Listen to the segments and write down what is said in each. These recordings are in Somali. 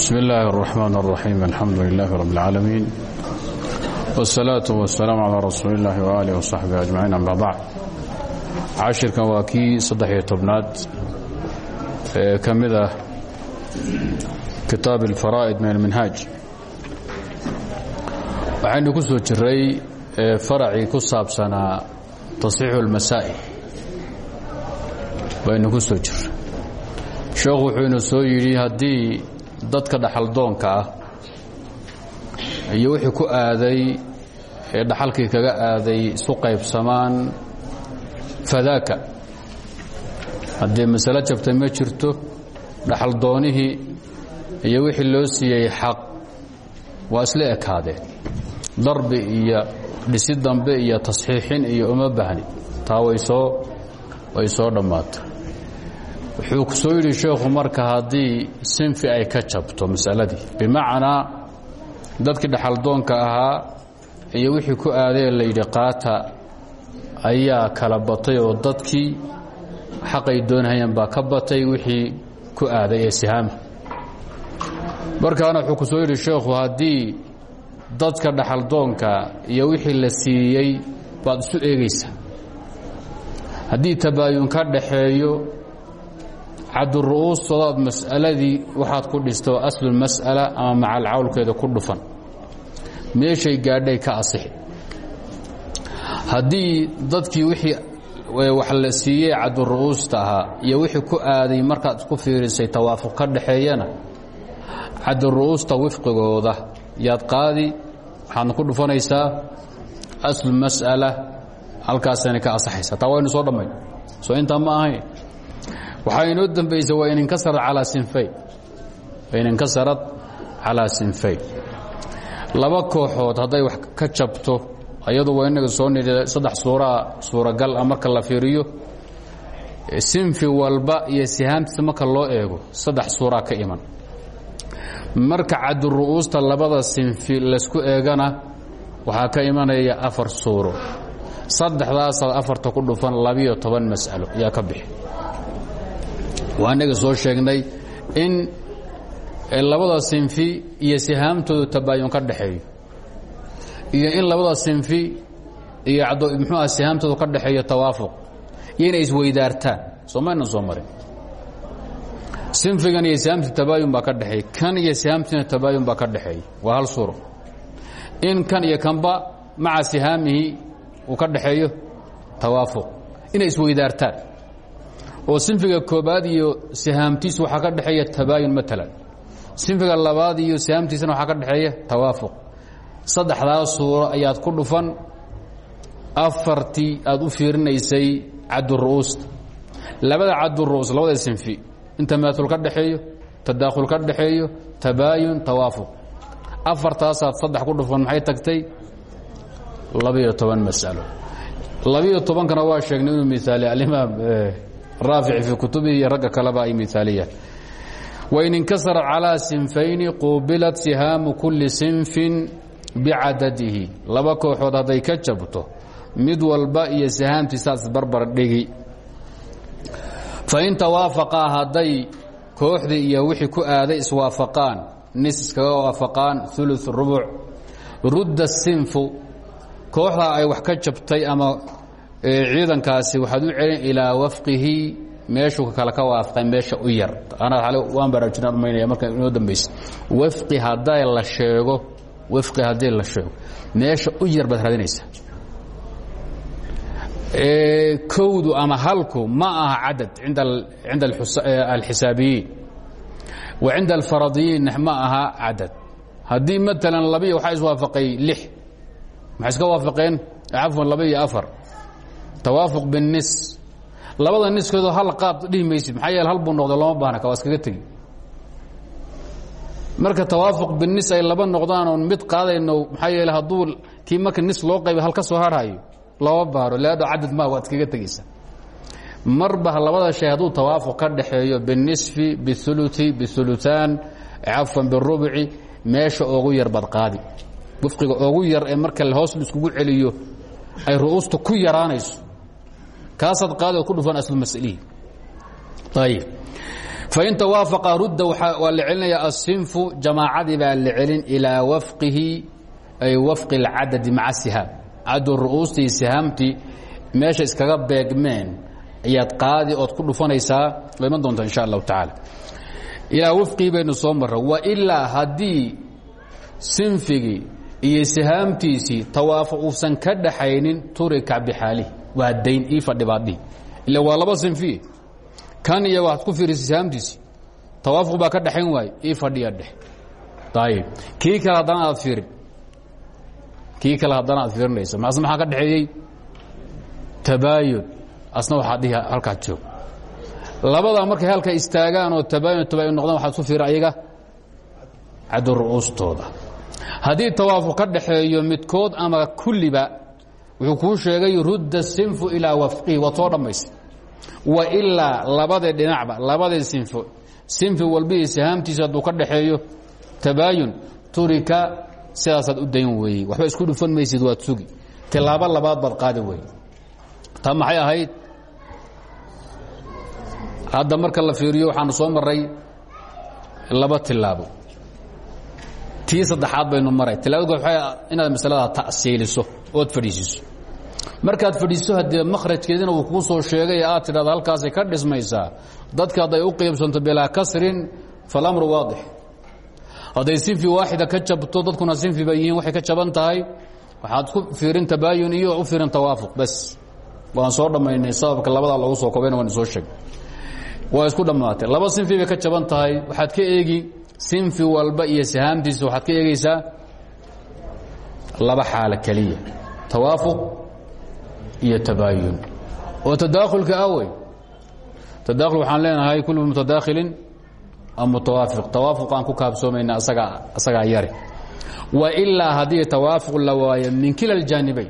بسم الله الرحمن الرحيم الحمد لله رب العالمين والصلاة والسلام على رسول الله وآله وصحبه أجمعين أما بعد cashirkan waa kii saddex-iyo tobnaad ee ka mid ah kitaab alfaraa'id min alminhaaj waxaynu ku soo jiray faracii ku saabsanaa tasxiixu اlmasaa'il baynu ku soo jiray sheekhu wuxuu inu soo yidhi haddii dadka dhaxaldoonka ah. Iyo wixii ku aaday ee dhaxalkii kaga aaday isu qaybsamaan fadaaka. Haddii masalo jabtay ma jirto dhaxaldoonihii iyo wixii loo siiyey xaq waa isla darbi iyo dhisi dambe iyo tasxiixin iyo uma bahni. Taa way soo way soo dhammaatay wuxuu ku soo yidhi sheekhu marka haddii sinfi ay ka jabto masaladii bimacnaa dadkii dhaxaldoonka ahaa iyo wixii ku aadee la yidhi qaata ayaa kala batay oo dadkii xaqay doonhayeen baa ka batay wixii ku aaday ee sihaama. Markaana wuxuu ku soo yidhi sheekhu haddii dadka dhaxaldoonka iyo wixii la siiyey baad isu eegaysaa. Haddii tabaayun ka dhaxeeyo cabduru'uustoodaad mas'aladii waxaad ku dhisto aslulmas'ala ama macalcawlkeeda ku dhufan. Meeshay gaadhay ka asixi. Haddii dadkii wixii wax la siiyey cabduru'uusta ahaa iyo wixii ku aaday markaad isku fiirisay tawaafuq ka dhaxeeyana cabduru'uusta wifqigooda yaad qaadi waxaadna ku dhufanaysaa aslu mas'ala halkaasana ka asaxaysa taa waynu soo dhammayn. Soo intaa ma ahayn waxaa inoo dambaysa waa ininkasarad calaa sinfayn ininkasarad calaa sinfayn laba kooxood hadday wax ka jabto ayadu waa inaga soo nidhi saddex suuraa suuragal ah marka la fiiriyo. Sinfi walba iyo sihaamtiisa marka loo eego saddex suuraa ka iman. Marka labada sinfi laysku eegana waxaa ka imanaya afar suuro. Saddexdaasaad afarta ku dhufan labiyo toban mas'alo ayaa ka bixi waa inaga soo sheegnay in labada sinfi iyo sihaamtoodu tabaayun ka dhaxeeyo. Iyo in labada sinfi iyo muxuuah sihaamtoodu ka dhaxeeyo tawaafuq. Iyo inay isweydaartaan. Soo maynan soo marin. Sinfigan iyo sihaamtii tabaayun baa ka dhexeeya kan iyo sihaamtiina tabaayun baa ka dhexeeya waa hal suuro. In kan iyo kanba maca sihaamihi uu ka dhaxeeyo tawaafuq. Inay isweydaartaan oo sinfiga koobaad iyo sihaamtiisu waxaa ka dhexeeya tabaayun maalan sinfiga labaad iyo sihaamtiisana waxaa ka dhexeeya tawaafuq. Saddexdaas suuro ayaad ku dhufan afartii aad u fiirinaysay cabduru'uusta labada cabduru'uus labada sinfi in tamaaul ka dhexeeyo tadaakhul ka dhexeeyo tabaayun tawaafuq. Afartaasaad saddex ku dhufan maxay tagtay? Labiyo toban mas'alo. Labiyo tobankana waa sheegnay inuu miaaliy alimaam raafici fii kutubihi iyo ragga kaleba ay miaaliyaan wain inkasara calىa sinfayni quubilat sihaamu kulli sinfin bicadadihi laba kooxood hadday ka jabto mid walba iyo sihaamtiisaas barbar dhigi. Fain tawaafaqaa hadday kooxdii iyo wixii ku aaday iswaafaqaan nis iskaga waafaqaan ulu rubuc rudda sinfu kooxdaa ay wax ka jabtay ama ciidankaasi waxaad u celin ilaa wafqihi meeshuu kale ka waafaqay meesha u yar. Anaad ale waan baraarujinaan umaynaya marka inoo dambaysa wafqi hadday la sheego wafqi haddii la sheego meesha u yar baad raadinaysaa. Kowdu ama halku ma aha cadad cinda alxisaabiyiin. Wa cinda alfaradiyiin ma aha cadad. Haddii maalan labiya waxaa iswaafaqay lix. Maxay iska waafaqeen? Cafwan laba afar tawaafuq binnis labada niskoodoo hal qaad dhihi maysid maxaa yeele hal buu noqda looma baahna ka waa iskaga tegi. Marka tawaafuq binis ay laba noqdaan oon mid qaadayno maxaa yeele hadduu kii marka nis loo qayba hal ka soo harhayo looma baaro leado cadad maa waad iskaga tegeysa. Marba labada shay hadduu tawaafuq ka dhaxeeyo binisfi biuluti biulutaan cafwan birubci meesha ogu yar baad qaadi. Wifqiga ogu yar ee marka hoos laiskugu celiyo ay ru'uusta ku yaraanayso kaasaad qaadi ood ku dhufan aslu mas'alihi ayib. Fain tawaafaqa rudda waa la celinaya asinfu jamaacadii baa la celin wafqihi ay wafqi اlcadadi maca sihaam cadu ru'uustii sihaamtii iskaga beegmeen ayaad qaadi ood ku dhufanaysaa waa iman insha allahu tacaala. Ilaa wafqii baynu soo marra wailaa haddii sinfigii iyo sihaamtiisii ka dhaxaynin turika bixaalihi waa dayn ii fadhibaadhihi ila waa laba sinfiye kan iyo waxaad ku fiirisa sihaamtiisii tawaafuq baa ka dhaxayn waaye ii fadhiya dheh. Ayib kii kale haddana aad fiirin. Kii kale haddana aad fiirinaysa mas maxaa ka dhexeeyey tabaayun asna waxaad dhihi halkaad joog labadaa markay halka istaagaan oo tabaayun tabaayun noqdaan waxaad ku fiira ayaga? Cadu ru'uustooda. Haddii tawaafuq ka dhaxeeyo midkood ama kulliba wuxuu kuu sheegay rudda sinfu ilaa wafqihi waad soo wa ilaa labadii dhinacba labadii sinfo sinfi walbihii sihaamtiisa hadduu ka dhaxeeyo tabaayun turika sidaasaad u dayn weeyey waxba isku dhufan maysid waad sugi. Tilaabo labaad baad qaadi weeye taa maxay ahayd? Hadda marka la fiiriyo waxaanu soo maray laba tilaabo. Tii saddexaad baynu maray. Tilaabada waxay inaad masalada ta'siiliso ood fadhiisiiso markaad fadhiiso haddee makhrajkeedina uu kuu soo sheegay aad tidhahda halkaasay ka dhismaysaa dadka hadday u qiybsanto bilaa kasrin falamru waadix. Hadday sinfi waaxida ka jabto dadkuna sinfi bay waxay ka jaban tahay. Waxaad ku fiirin tabaayun iyo u fiirin tawaafuq bas waan soo dhammaynay sababka labadaa loogu soo kobayna waan soo sheegay. Waa isku dhammaatay. Laba sinfi ka jaban tahay. Waxaad ka eegi sinfi walba iyo sihaamtiisa waxaad ka eegaysaa laba xaalo keliya. Tawaafuq iyo tabaayun. Oo tadaakhulka awey tadaakhul waxaan leenahay kullu mutadaakhilin am mutawaafiq. Tawaafuq aan ku kaabsoomayna asagaa asagaa yare. Wa ilaa haddii tawaafuq la waayo min kila aljaanibayn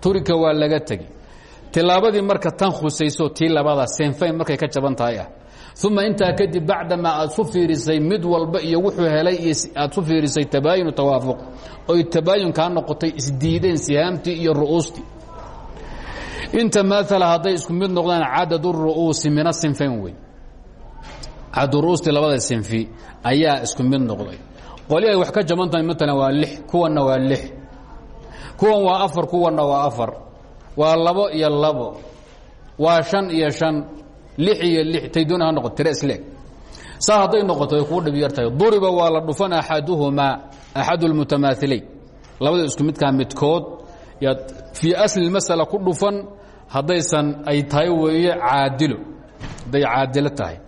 turika waa laga tegi. Tilaabadii marka tan khusayso tii labada markay ka jaban tahay ah. Kadib bacdamaa aad su fiirisay mid walba iyo wuxuu helay aad su fiirisay tabaayunu tawaafuq. Oy tabaayun kaa noqotay isdiideen sihaamtii iyo ru'uustii inta maala hadday isku mid noqdaan cadad ru'uusi min asinfayn wey cadad ru'uustii labada sinfi ayaa isku mid noqday. Qoli ay wax ka jaban tahay maalan waa lix kuwanna waa lix. Kuwan waa afar kuwanna waa afar. Waa labo iyo labo. Waa shan iyo shan. Lix iyo lix. Tay doona ha noqoto tire isleeg saa hadday noqoto way kuu dhib yartahay duriba waa la dhufan axaduhumaa axadu lmutamaahilayn labada isku midkaa midkood. Yaad fii asli masala ku dhufan haddaysan ay tahay weeye caadilo. Hadday caadilo tahay.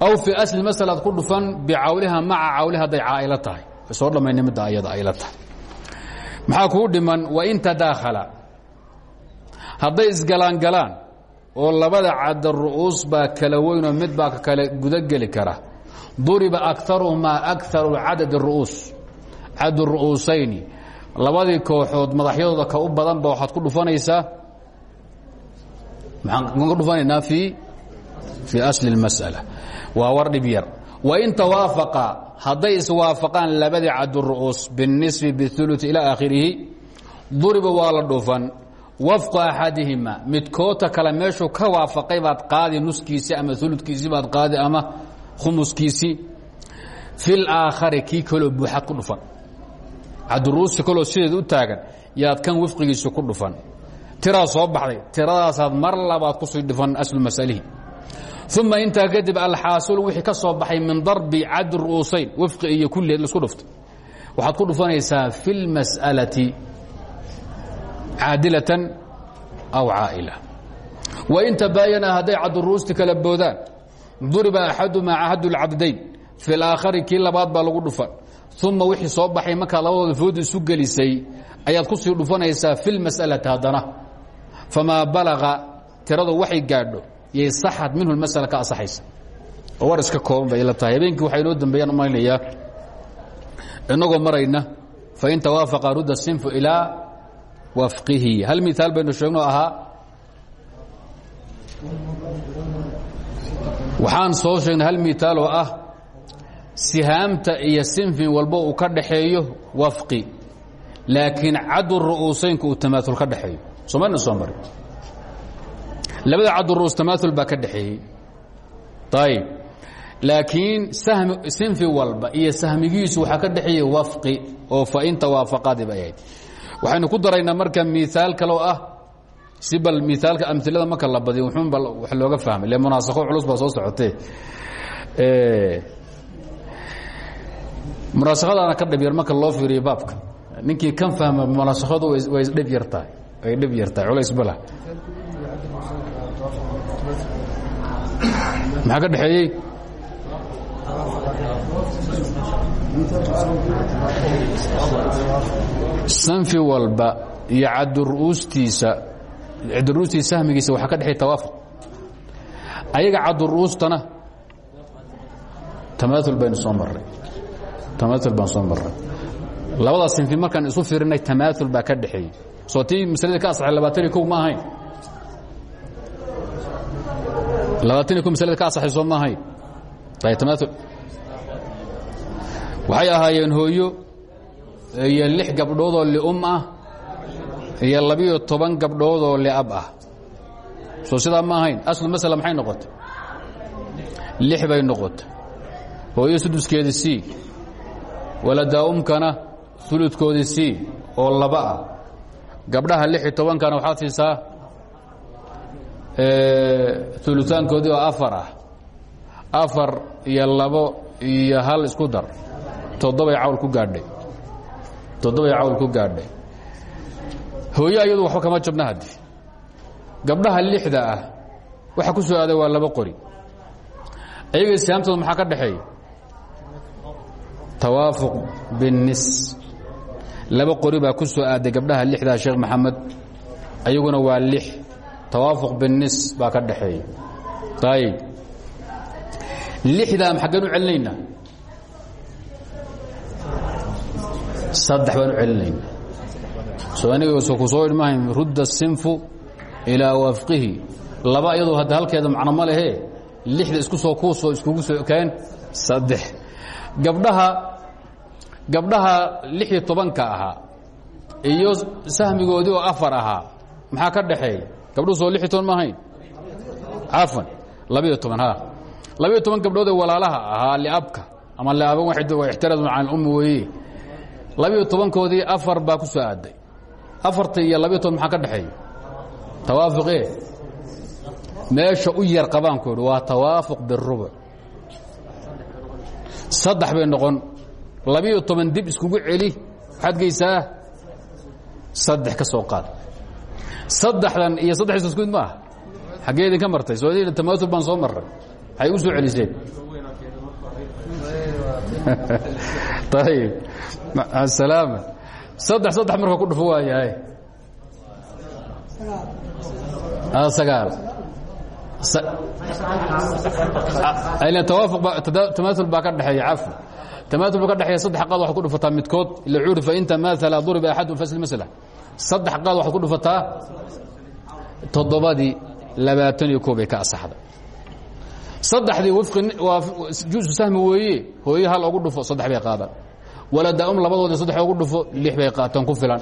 Aw fii asli masalaad ku dhufan bicawliha maca cawliha hadday caa'ilo tahay. Soo dhammayna midda ayada ayla tahay. Maxaa kuu dhiman? Wain tadaakhala hadday isgalaangalaan oo labada cadda ru'uus baa kala weynoo mid baa ka kale gudageli kara. Duriba akaruhumaa akaru cadad ru'uus. Cadu ru'uusayni. Labadii kooxood madaxyadooda ka u badanba waxaad ku dhufanaysaa maxaan ku dhufanaynaa fii fii asli اlmas'ala waa war dhib yar wain tawaafaqa hadday iswaafaqaan labadii cadu ru'uus biاnisfi biاثuluث ilaa aakhirihi duriba waa la dhufan wafqa axadihima midkoodta kale meeshuu ka waafaqay baad qaadi nuskiisii ama uludkiisii baad qaadi ama khumuskiisii fi laakhari kii kaloo buuxaad ku dhufan caduruusi kaloo sideed u taagan yaad kan wifqigiisi ku dhufan tiraa soo baxday. Tiradaasaad mar labaad ku sii dhufan aslu masalihi. Uma intaa kadib alxaasilu wixii ka soo baxay min darbi cadi ru'uusayn wifqi iyo kulliheed la isku dhuftay. Waxaad ku dhufanaysaa fi اlmas'alati caadilatan aw caa'ila. Wain tabaayana hadday caduruusti kala boodaan duriba axadumaa ahadu lcabdayn fi laakhari kii labaad baa lagu dhufan. Uma wixii soo baxay markaa labadooda fooda isu gelisay ayaad ku sii dhufanaysaa fi lmas'alati haddana famaa balaga tiradu waxay gaadho yay saxad minhu masala ka asaxaysa oo war iska kooban bay la tahay habeenkii waxaa inoo dambeeyaan umaynayaa inagoo marayna fain tawaafaqa rudda sinfu ilaa wafqihi hal miaal baynu sheegno ahaa waxaan soo sheegnay hal miaal oo ah sihaamta iyo sinfin walbo uu ka dhaxeeyo wafqi laakiin cadu ru'uusaynku uu tamaaul ka dhaxeeyo soomana soo mari labada cadu ru'uus tamaaul baa ka dhaxeeyey ayib laakiin sinfi walba iyo sahmigiisu waxaa ka dhexeeya wafqi oo fain tawaafaqaadi bay ahayd. Waxaynu ku daraynaa marka miaal kaloo ah si bal miaalka amilada marka la badiyo wuxuunba wax looga fahmay. Le munaasakho culus baa soo socotee. Munaasakadaana ka dhib yar marka loo fiiriyo baabka. Ninkii kan fahma munaasakadu way dhib way dhib yartahay culays bala. Maxaa ka dhexeeyey? Sanfi walba iyo caduruustiisa caduruustiisa sahmigiisa waxaa ka dhexeey tawaafuq ayaga caduruustana tamaaul baynu soo marray. Tamaaul baan soo marray. Labadaas sinfi markaan isu fiirinay tamaaul baa ka dhexeeyey soo tii maslada ka asaxay labaatan iyo kow ma ahayn. Labaatan iyo kow maslada ka asaxay soo ma ahayn. Tamaaul waxay ahaayeen hooyo iyo lix gabdhoodoo lium ah iyo labiyo toban gabdhoodoo liab ah. Soo sidaa ma ahayn. Aslu masala maxay noqotay? Lix bay noqotay. Hooyo suduskeedi sii waladaa'umkana uludkoodii sii oo laba ah gabdhaha lix iyo tobankana waxaad siisaa uluaankoodii oo afar ah. Afar iyo labo iyo hal isku dar. Toddobay cawl ku gaadhay. Toddobay cawl ku gaadhay. Hooyo ayadu waxba kama jabna haddi gabdhaha lixda ah waxa ku soo aaday waa laba qori. Ayaga islaamtooda maxaa ka dhexeeya tawaafuq binnis laba qori baa ku soo aaday gabdhaha lixdaa sheekh maxamed. Ayaguna waa lix. Tawaafuq binnis baa ka dhexeeya ayib lixdaa xaggeen u saddex baan u celinaynaa. So aniga ku soo idhmahayn rudda sinfu ilaa wafqihi. Laba iyadoo hadda halkeeda macno ma lehe lixda isku soo kuusoo iskugu soo keen saddex. Gabdhaha gabdhaha lix iyo tobanka ahaa iyo sahmigoodii oo afar ahaa maxaa ka dhaxeeya gabdhuhu soo lix iyo toban ma ahayn? Cafan labiyo toban ha. Labiyo toban gabdhood ee walaalaha ahaa liabka ama liaban wa ixtiraadun can ummi weeye. Labiyo tobankoodii afar baa ku soo aaday. Afarta iyo labiyo toban maxaa ka dhexeeya tawaafuqe meesha u yar qabaanku idhi waa tawaafuq birubuc saddex bay noqon labiyo toban dib iskugu celi waxaad geysaa saddex ka soo qaad. Saddexdan iyo saddexdiis isku mid maaha? Xaggee idinka martay soo tamaaul baan soo marray. Waxay u soo celiseen. Ayib asalaama saddex saddex marka ku dhufo waayahay sagaal. Tamaaul baa ka dhexeeya cafi tamaaul baa ka dhexeeya saddex qaad waxad ku dhufataa midkood. ila curifa in tamaala duriba axadun fasl masla. saddex qaad waxaad ku dhufataa toddobadii labaatan iyo koob ay ka asaxday saddexdii juusu sahmi weeye hooye hal ogu dhufo saddex bay qaadan. waladaa'um labadoodii saddex ogu dhufo lix bay qaataan ku filan.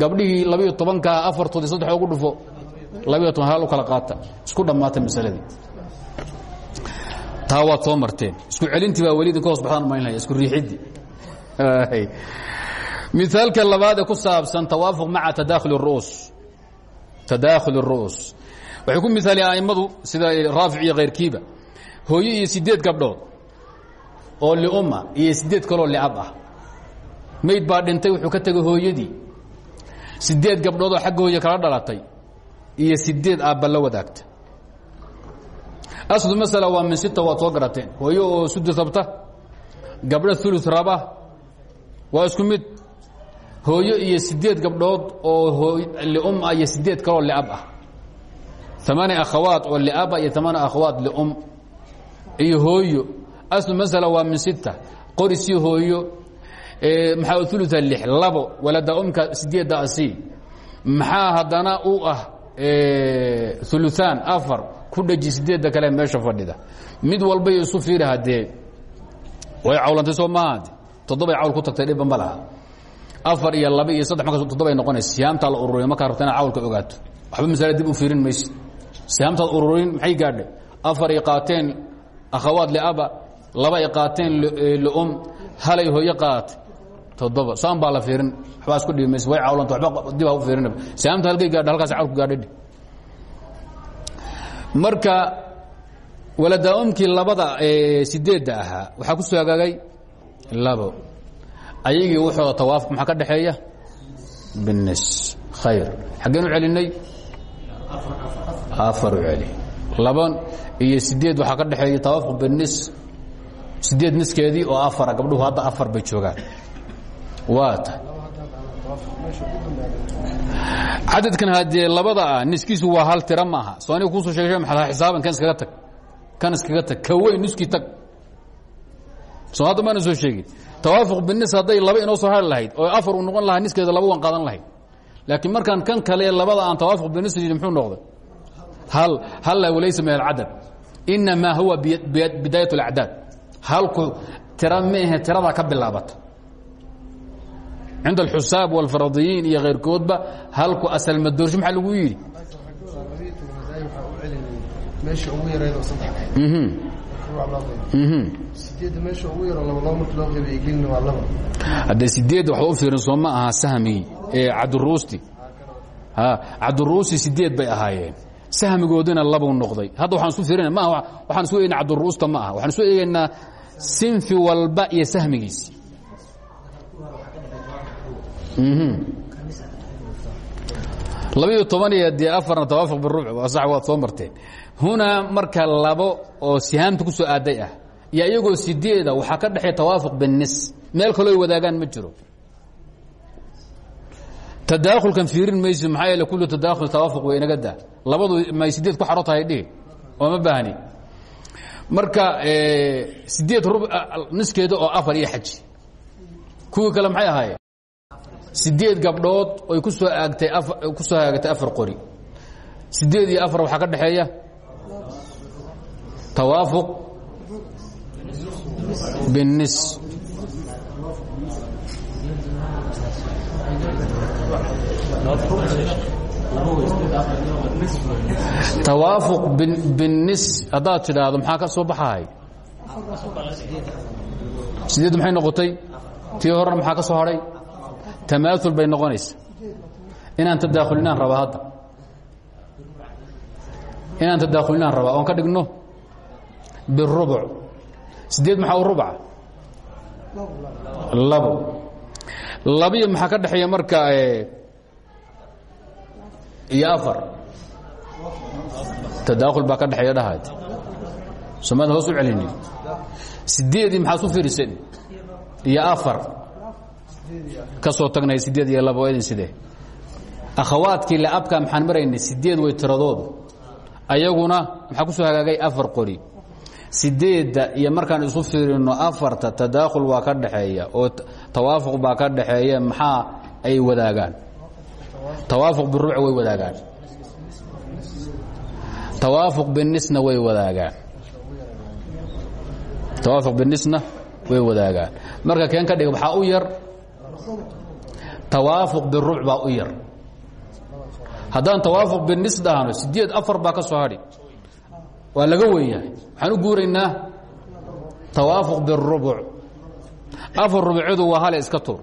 gabdhihii labiyo tobankaa afartoodii saddex ogu dhufo labiyo toban hal u kala qaata isku dhammaatay masaladii taa waad soo marteen. Isku celintii baa welidin ka hoos baxdaan maynlaya isku riixidii miaalka labaadee ku saabsan tawaafuq maca tadaakhul ru'uus tadaakhul الru'uus waxay ku miaaliyeen a'immadu sida eh, raafic iyo khayrkiiba hooyo iyo sideed gabdhood oo liuma iyo sideed kaloo liab ah. Mayd baa dhintay wuxuu ka tegay hooyadii. Sideed gabdhood oo xagga kala dhalatay iyo sideed aabba la wadaagta aslu masala waa min sita waad soo garateen hooyo oo sudus rabta gabdho ulus raba waa isku mid hooyo iyo sideed gabdhood oo lium ah iyo sideed kaloo liab ah amaani akhawaat oo liaba iyo amaani akhawaat lium iyo hooyo aslu masala waa min sita qorisii hooyo maxaa ulua lix labo walada umka sideedda asi maxaa haddana u ah uluaan afar ku dhaji sideedda kale meesha fadhida. Mid walbay isu fiiri haddee way cawlantay soo maaha toddobay cawl ku tagtay dhibba ma laha. Afar iyo laba iyo saddex markaas toddobay noqonaysa siyaamtaa la ururiya markaa rabta ina cawlka ogaato. Waxba masale dib u fiirin mayse siyaamtaad ururin maxay gaadhay afar ay qaateen akhawaat liaba laba ay qaateen lum halay hooyo qaatay. Toddoba saan baa la fiirin. Waxbaa isku dhibi mayse way cawlanta waba dib ha u fiirinaba saamta halkay gaadha halkaas cawlku gaadhadhi marka waladaa'umkii labada sideedda ahaa waxaa ku soo hagaagay labo. Ayagii wuxooda tawaafuq maxaa ka dhexeeya binis khayr. Xaggeen u celinay? Afar u celi laban iyo sideed waxaa ka dhexeeya tawaafuq binis sideed niskeedii oo afara gabdhuhu hadda afar bay joogaan. Waa ta cadadkan haddee labada ah niskiisu waa hal tira maaha. Soo aniga kuusoo sheegay maxaa xisaaban kan iskaga tag. Kan iskaga tag. Ka weyn niskii tag. Soo hadda maana soo sheegin. Tawaafuq binis hadday laba inoo soo hari lahayd oo afar uu noqon lahaa niskeeda laba waan qaadan lahayd. Laakiin markaan kan kale labada aan tawaafuq binis muxuu noqday? Hal halla walaysa min alcadad. Inamaa huwa bidaayat اlacdaad halku tira maahe tiradaa ka bilaabata cinda alxusaab wاlfaradiyiin iyo kayrkoodba halku asalmadoorsho maxaa lagu yidhi haddee sideedda waxba u fiirin soo ma aha sahmigii ee cabduruusti cabduruusti sideed bay ahaayeen sahmigoodina labuu noqday hadda waxaan isu fiirina maaha waxaan isu eegaynaa cabduruusta ma aha waxaan isu eegaynaa sinfi walba iyo sahmigiisi labayo toban iyo dee afarna tawaafuq birubuc sax waad soo marteen hunaa marka labo oo sihaamta ku soo aaday ah iyo iyagoo sideeda waxaa ka dhexeeya tawaafuq binis meel kaloo wadaagaan ma jiro. Tadaakhulkan fiirin maysi maxaa yeele kullu tadaakhul tawaafuq way inaga daa. Labadu may sideed ku xaro tahay dhihi oo ma baahni marka sideed rub niskeeda oo afar iyo xaji. Kuwii kale maxay ahaayeen sideed gabdhood oy ku soo aagtay ku soo haagatay afar qori. Sideed iyo afar waxaa ka dhexeeya tawaafuq binis tawaafuq binis haddaad tidhaahdo maxaa ka soo baxahay sideed maxay noqotay? Tii horena maxaa ka soo hadhay tamaaul bay noqonaysa. Inaan tadaakulinaan rabaa hadda. Inaan tadaakulinaan rabaa oon ka dhigno? Birubuc sideed maxaa u rubca labo labiyo maxaa ka dhexeeya marka iyo afar? Tadaakul baa ka dhexeeya dhahaad somaad hoos u celini sideedii maxaad su fiiriseen iyo afar ka soo tagnay sideed iyo waa idin sidee? Akhawaadkii laabka maxaan maraynay sideed way tiradoodu ayaguna maxaa ku soo hagaagay afar qori. Sideedda iyo markaan isu fiirino afarta tadaakhul waa ka dhaxeeya oo tawaafuq baa ka dhaxeeya maxaa ay wadaagaan? Tawaafuq biruuc way wadaagaan. Tawaafuq binisna way wadaagaan. Tawaafuq binisna way wadaagaan. Marka keen ka dhig waxaa u yar tawaafuq biruuc baa u yar. Haddaan tawaafuq binis dhahno sideed afar baa ka soo hadhi. Waa laga wen yahay waxaan u guuraynaa tawaafuq birubuc afar rubucyadu waa hale iska tur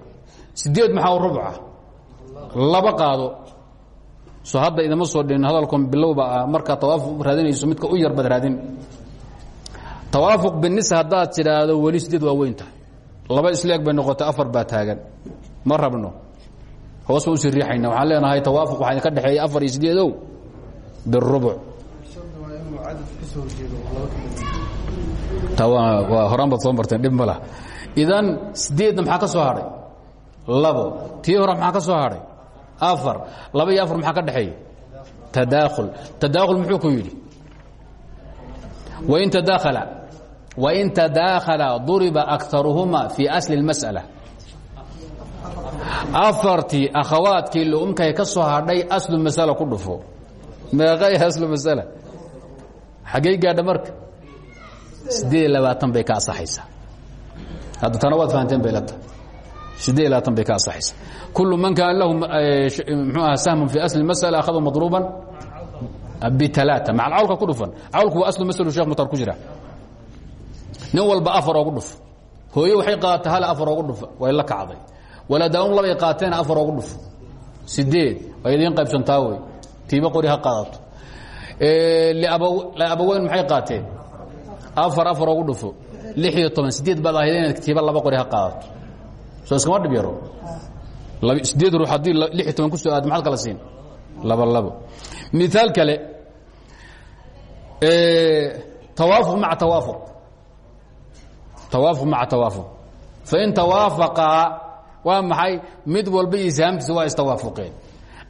sideed maxaa u rubca laba qaado. So hadda idama soo midka u yar baad raadin. Tawaafuq binis haddaad tidhaahdo weli sideed waa laba isleeg bay noqotay afar baa taagan ma rabno? Hoos baan u sii riixayna. Waxaan leenahay tawaafuq waxaa idinka dhexeeya afar iyo sideedow birubuc waa horaan baad soo marteen dhib mala idan sideedna maxaa ka soo hadhay labo. Tii hore maxaa ka soo hadhay afar. Laba iyo afar maxaa ka dhexeeya? Tadaakhul. Tadaakhul muxuu ku yidhi? Wain tadaakhala wain tadaakhala duriba akaruhuma fii asli اlmas'ala afartii akhawaadkii lumkahay ka soo hadhay aslu masala ku dhufo. Meeqay aslu masala? Xaggey gaadha marka? Siddeed labaatan bay ka asaxaysaa hadda tana waad fahanteen bay la tahay. Siddeed labaatan bay ka asaxaysaa kullu man kaana lahu mxuu aha sahmun fi asli masala akhadu madruuban bitalaa macal cawlka ku dhufan. Cawlku waa aslu maslu sheekh mutar ku jira. Nin walba afar oogu dhuf. Hooye waxay qaadatay hal afar oogu dhufa way la kacday walaadaun labay qaateen afar oogu dhuf. Sideed way idiin qaybsantaa wey tiiba qori ha qaadato. Liabaweyn maxay qaateen? Afar afar oogu dhufo. Lix iyo toban sideed baad ahayd inaad tiiba laba qori ha qaadato. Soo iskama dhib yaro? Sideed ruux haddii lix iyo toban ku soo aad maxaad kala siin? Laba labo miaal kale. Tawaafuq maca tawaafuq. Tawaafuq maca tawaafuq. Fain tawaafaqaa waa maxay? Mid walba iyo sahamtiisa waa istawaafuqeen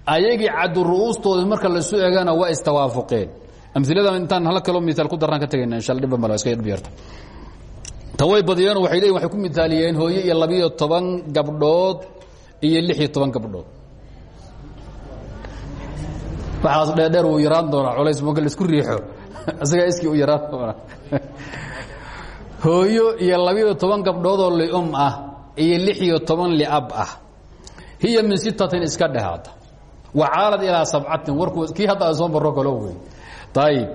ayagii caduru'uustooda marka lasu egana waa istawaafuqeen amilada intaan hal kaloo miaal ku daraan ka tegayna insha dhibba mal iska dhibyeerta taway badiyeen waxay leeyihiin waxay ku mithaaliyeen hooye iyo labiyo toban gabdhood iyo lix iyo toban gabdhood. Waxaas dheerdheer wuu yaraan doonaa culays marka la isku riixo. Isagaa iskii u yaraan doonaa. Hooyo iyo labiyo toban gabdhoodoo lium ah iyo lix iyo toban liab ah. Hiya min sittatin iska dhehada wacaalad ilaa sabcatin warku kii hadda soo marro kalo wey ayib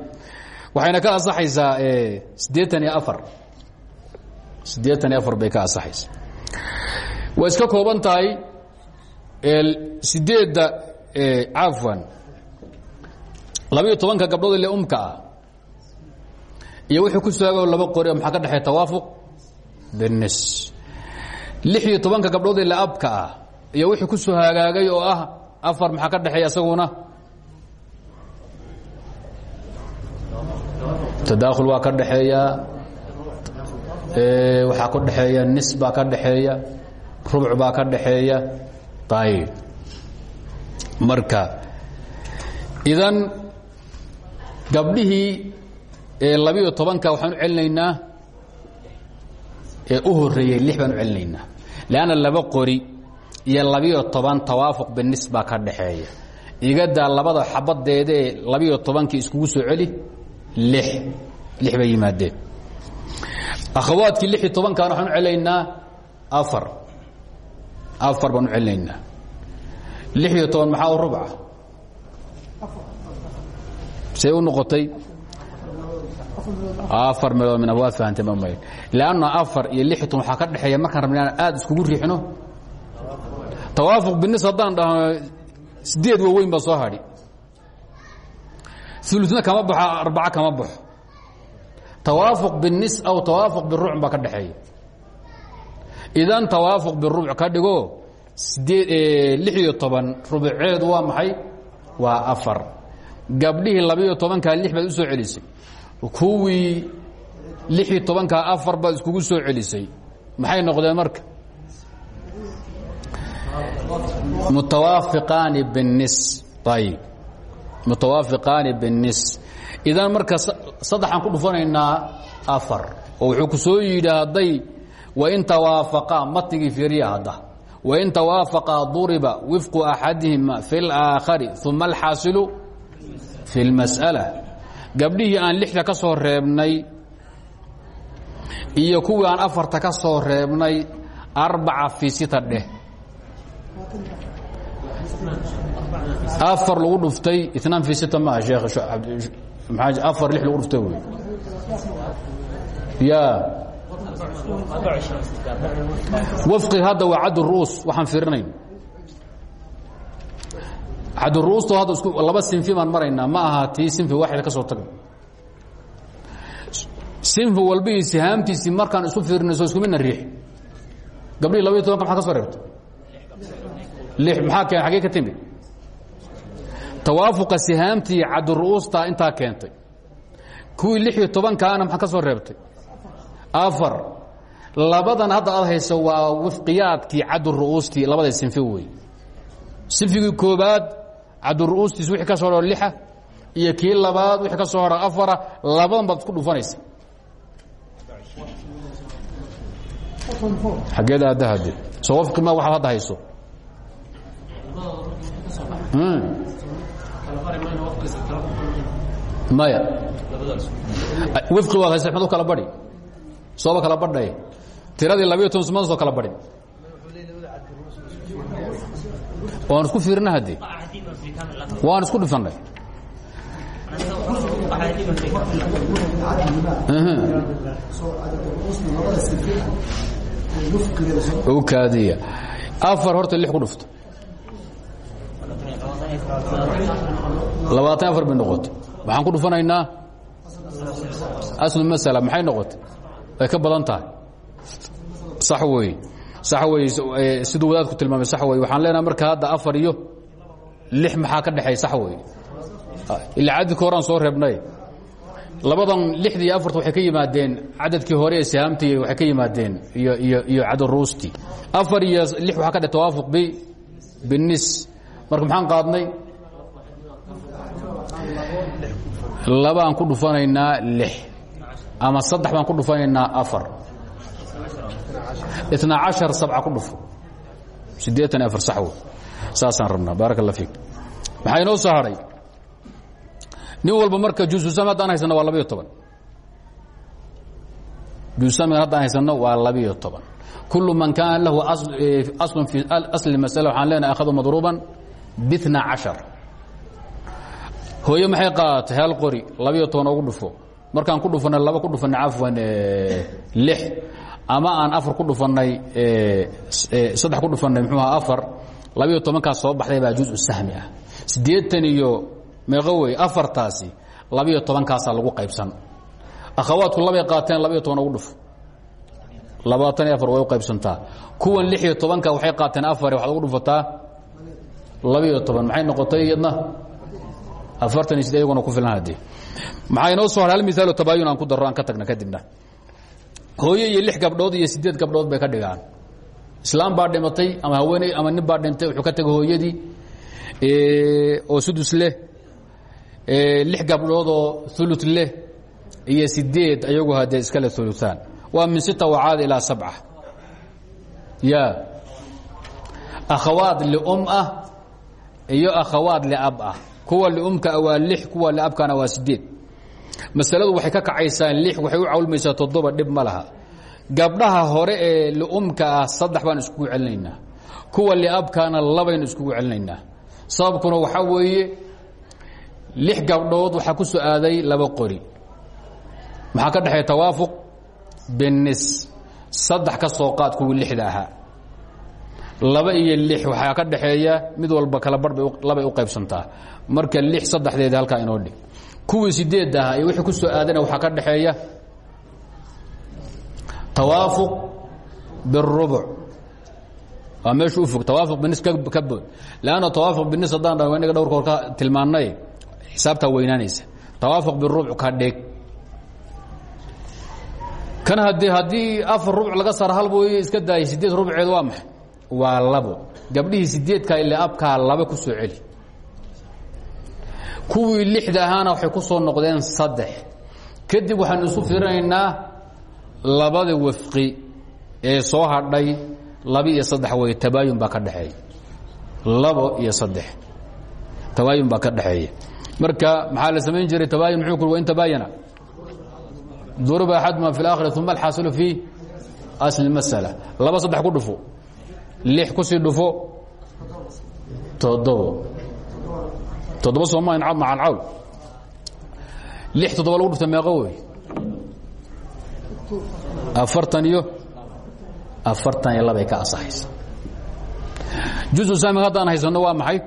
waxayna ka asaxaysaa siddeetan iyo afar. Siddeetan iyo afar bay ka asaxaysaa way iska kooban tahay sideedda cafwan. Labiyo tobanka gabdhood ile umka ah. Iyo wuxuu ku soogo laba qori maxaa ka dhexeeya tawaafuq? Binis lix iyo tobanka gabdhood ile abka ah iyo wixii ku soo hagaagay oo ah afar maxaa ka dhexeeya isaguna? Tadaakhul waa ka dhexeeya waxaa ka dhexeeya nis baa ka dhexeeya rubc baa ka dhexeeya. Ayib marka idan gabdhihii labiyo tobanka waxaan u celinaynaa ee u horeeyey lix baan u celinaynaa leanna laba qori iyo labiyo toban tawaafuq binis baa ka dhaxeeya igadaa labada xabadeedee labiyo tobankii iskugu soo celi lix lix bay yimaadeen akhawaadkii lix iyo waxaan u celinaynaa afar afar baan u celinaynaa lix iyo toban maxaa u rubca see u noqotay afar meelood min waa fahantay ma mayn. Lanna afar iyo lix iyo toban waxaa ka dhexeeya markaan rabna inaan aada iskugu riixno. Tawaafuq binis haddaan dhahno sideed waaweyn baa soo hadhi uluna kama baxo arbaca kama baxo. Tawaafuq binis aw tawaafuq biruuc baa ka dhexeeya. Idan tawaafuq biruuc ka dhigo sideed lix iyo toban rubuceedu waa maxay? Waa afar. Gabdhihii labiyo tobankaa lix baad u soo celisay kuwii lix iyo afar baad iskugu soo celisay. Maxay noqdeen marka? Mutawaafiqaani binis ayib mutawaafiqaani binis idan marka saddexaan ku dhufanaynaa afar oo wuxuu ku soo yidhi hadday wain tawaafaqaa matnigii fiiriya hadda. Wain tawaafaqaa duriba wifqu axadihima fi اlaakhari uma alxaasilu fi اlmas'ala gabdhihii aan lixda ka soo reebnay iyo kuwii aan afarta ka soo reebnay arbaca fi sita dheh. Afar lagu dhuftay inaan fi sita maaha sheekh afar lix lagu dhuftay wey ya. Wafqi hadda waa cadd ru'us waxaan firinayn cadruusto hadda isku laba sinfi baan maraynaa ma aha tii sinfi waaxida ka soo tagna sinfi walbihii sihaamtiisii markaan isu fiirinayso isku midna riix gabdhihii labaiy tobanka maxaa ka soo reebtay? Lix. Maxaa keen? Xagee ka timid tawaafuqa sihaamtii cadru'uusta intaa keentay. Kuwii lix iyo tobankaana maxaa ka soo reebtay? Afar. Labadan hadda aad hayso waa wifqiyaadkii cadru'uustii labada sinfi wey sinfigii koobaad cabduru'uustiis wixii ka soo haro lixa iyo kii labaad wixii ka soo haro afara labadan baad isku dhufanaysa. Xaggeeda aadda hadde soo wafqi ma waxaad hadda hayso? Maya. Wifqi waad haysa maxaad u kala badhi. Sooba kala badhay tiradii labiyo toban sumada soo kala badhi. Waan isku fiirina haddee waan isku dhifannay kaadiya. Afar horta lix ku dhufto. Labaatan afar bay noqotay. Waxaan ku dhufanaynaa aslu masala maxay noqotay? Way ka badan tahay. Sax wey sax wey siduu wadaadku tilmaamay sax wey waxaan leenahay marka hadda afar iyo lix maxaa ka dhexeey sax wey ilaa cadadkii horaan soo reebnay. Labadan lixdii iyo afarta waxay ka yimaadeen cadadkii hore ee sihaamtii waxay ka yimaadeen iyo iyo iyo cadaruustii afar iyo lix waxaa ka dhe tawaafuq b binis marka maxaan qaadnay? Labaan ku dhufanaynaa lix ama saddex baan ku dhufanaynaa afar. Itna cashar sabca ku dhufo siddeetan afar saxwo saasaan rabnaa. Baarak allah fiik. Maxaa inoo soo hadhay nin walba marka jususam haddaan haysano waa labayo toban. Jususamigan haddaan haysano waa labiyo toban. Kullu man kaana lahu aslun fi asli masala waxaan leenahay akhadu madruuban bina cashar. Hooye maxay qaadatay hal qori labiyo toban ogu dhufo. Markaan ku dhufanay laba ku dhufanay cafwan lix. Ama aan afar ku dhufanay saddex ku dhufanay muxuuha afar labiyo tobankaas soo baxday baa juزu sahmi ah. Siddeetan iyo meeqo wey afartaasi labiyo tobankaasaa lagu qaybsan. Akhawaadku labay qaateen labiyo toban ugu dhufo. Labaatan iyo afar way u qaybsantaa. Kuwan lix iyo tobanka waxay qaateen afar waxaad ugu dhufataa labiyo toban. Maxay noqotay iyadna? Afartan iyo side iyaguna ku filan haddii. Maxaa inoo soo haray? Hal miaalo tabaayun aan ku darro aan ka tagna kadibna. Hooye iyo lix gabdhood iyo siddeed gabdhood bay ka dhigaan islaam baa dhimatay ama haweeney ama nin baa dhintay wuxuu ka tegay hooyadii oo sudus leh lix gabdhood oo ulu leh iyo sideed ayagu hadee iskale uluaan waa min sita wacaad ilaa sabca. Ya. Akhawaad lium ah iyo akhawaad liab ah. Kuwa liumka waa lix kuwa liabkana waa sideed masaladu waxay ka kacaysaan lix waxay u cawlmaysaa toddoba dhib ma laha gabdhaha hore ee liumka ah saddex baan iskugu celinaynaa. Kuwa liabkana labaynu iskugu celinaynaa. Sababkuna waxaa weeye lix gabdhood waxaa ku soo aaday laba qori. Maxaa ka dhexeeya tawaafuq? Binis saddex ka soo qaad kuwii lixda ahaa. Laba iyo lix waxaa ka dhaxeeya mid walba kala bar labay u qaybsantaa. Marka lix saddexdeeda halkaa inoo dhig. Kuwii sideed ahaa iyo wixii ku soo aadana waxaa ka dhaxeeya tawaafuq birubuc waa meesha u fog tawaafuq binis ka bood lanna tawaafuq binis haddaan dha inaga dhowrka hor ka tilmaannay xisaabtaa weynaanaysa. Tawaafuq birubuc ka dhig. Kan haddii haddii afar rubuc laga saaro hal booy iska daayay sideed rubceed waa maxay? Waa labo. Gabdhihii sideedka ile abkaa laba ku soo celi. Kuwii lixda ahaana waxay ku soo noqdeen saddex. Kadib waxaanu isu firinaynaa labada wafqi ee soo hadhay laba iyo saddex wey tabaayun baa ka dhexeeya. Labo iyo saddex. Tabaayun baa ka dhexeeya. Marka maxaa la samayn jiray tabaayun? Muxuu ku wain tabaayana. Duruba axaduma fi اlaakhira uma alxaasilu fi asli masala. Laba saddex ku dhufo. Lix ku sii dhufo. Toddobo. Toddoba sooma incad maca alcawl lix toddoba lagu dhufta meeqo wey afartan iyo afartan iyo labay ka asaxaysa juزu saamiga haddaan haysanno waa maxay?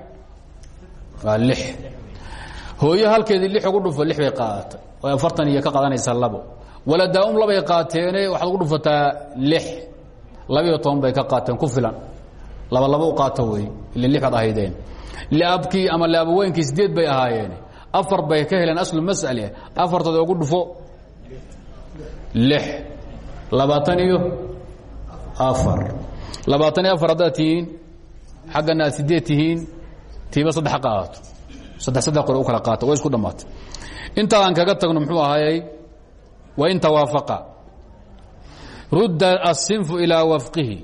Waa lix. Hooyo halkeedii lix ugu dhufo lix bay qaadatay oo afartan iyo ka qadanaysaa labo. Waladaa'um labay qaateene waxaad ugu dhufataa lix. Labiyo toban bay ka qaateen ku filan. Laba laba u qaato wey ile lix baad ahaydeen. Liabkii ama liabaweynkii sideed bay ahaayeen afar bay ka heleen aslu mas'ale. Afartooda ugu dhufo lix labaatan iyo afar. Labaatan iyo afar haddaad tihiin xaggana tiiba saddex xaqa saddex saddex qore kala qaata way isku dhammaatay. Inta aan kaga tagno muxuu ahaayey wa in tawaafaqa. Rudda asinfu ilaa wafqihi.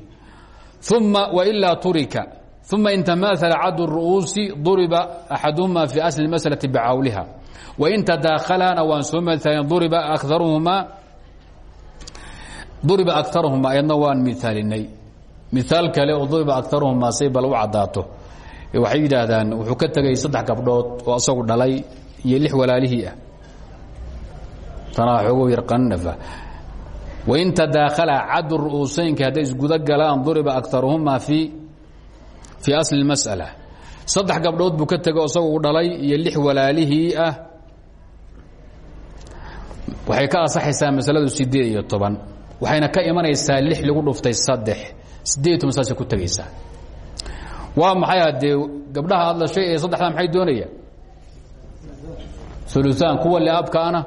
Uma wailaa turika. Uma in tamaala cadu ru'uusi duriba axaduhuma fi asli maslai bicawliha wain tadaakhalana waan soo meeltaagen duriba akaruhuma duriba akaruhuma ayadna waan miaalinay miaal kale oo duriba akaruhumaa say bal u cadaato waxay yidhaahdaan wuxuu ka tegay saddex gabdhood oo asagu dhalay iyo lix walaalihii ah. Tanaa xoogo yar qanafa wain tadaakhala cadu ru'uusaynka hadday isguda galaan duriba akaruhumaa fii fii asli اmas'ala saddex gabdhood buu ka tego isagu dhalay iyo lix walaalihii ah. Waxay ka asaxaysaa masaladu sideed iyo toban waxayna ka imanaysaa lix lagu dhuftay saddex. Sideed toban saasay ku tegaysaa waa maxay haddee gabdhaha aad dhashay ee saddexdaa maxay doonayaan? Uluaan kuwa liabkaana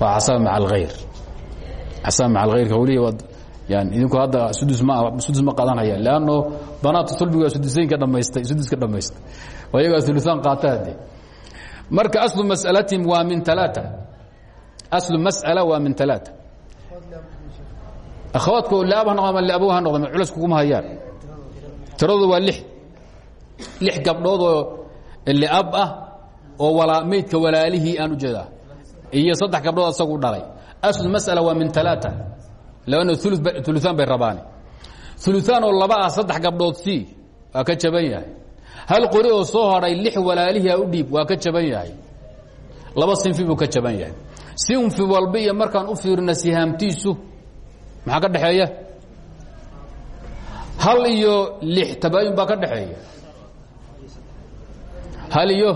waa casaba maca alkhayr casaba maca alkhayrka welihi waad yani idinku hadda sudus ma sudus ma qaadanhayaan leanno banaadka sulbiga sudusaynka dhamaystay suduska dhamaystay waa iyagaa uluaan qaata haddee marka aslu mas'alatihim waa min alaa aslu mas'ala waa min alaa akhawaadka liab ha noqdo ama liabow ha noqdo culas kuguma hayaan tiradooda waa lix lix gabdhood oo liab ah oo walaa meydka walaalihii aan u jeedaa iyo saddex gabdhood asagu dhalay aslu mas'ala waa min alaa labana uluaan bay rabaane uluaan oo laba ah saddex gabdhood sii waa ka jaban yahay hal qori oo soo hadhay lix walaalihia u dhiib waa ka jaban yahay laba sinfi buu ka jaban yahay sinfi walba iyo markaan u fiirina sihaamtiisu maxaa ka dhexeeya hal iyo lix tabaayun baa ka dhexeeya hal iyo?